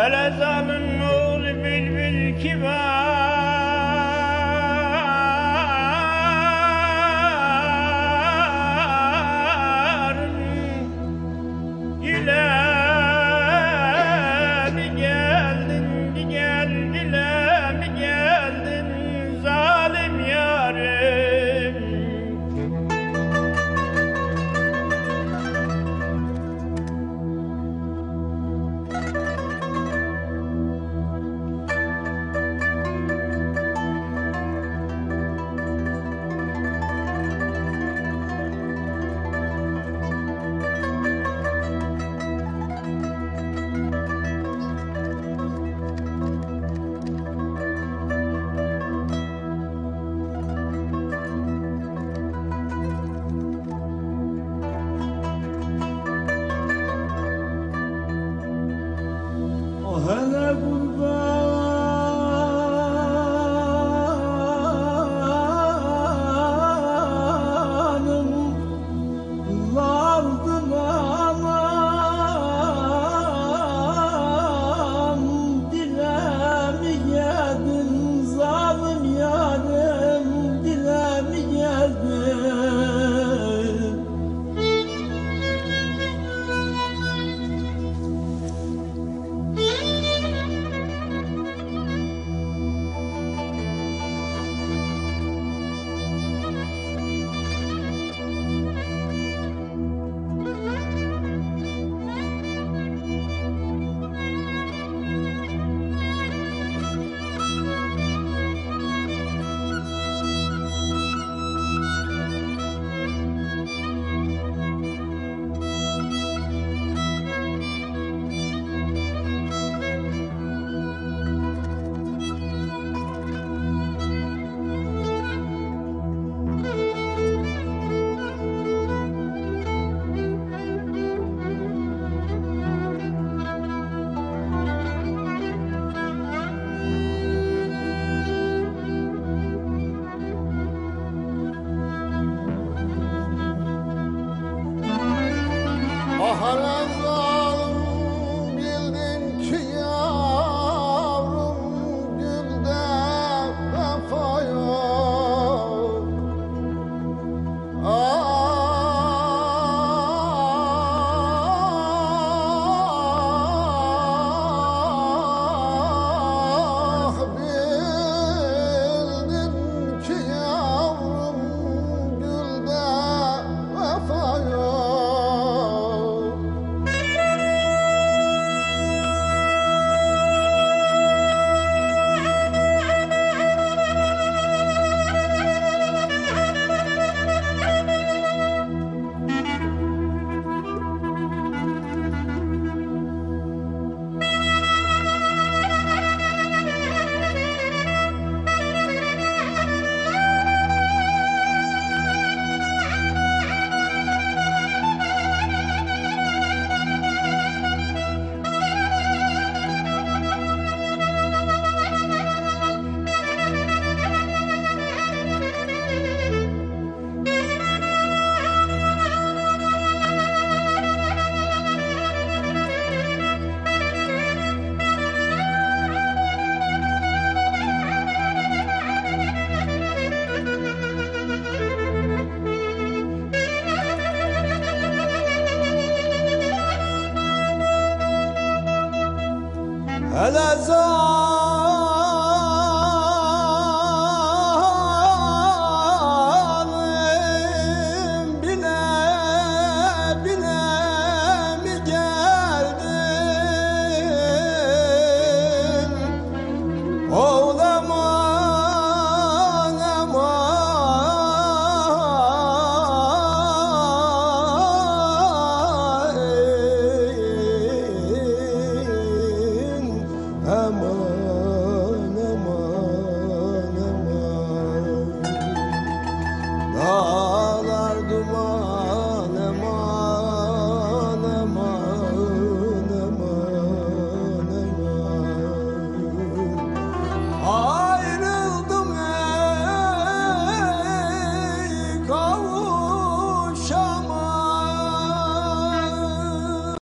Hele zaman Bahar Hele zalim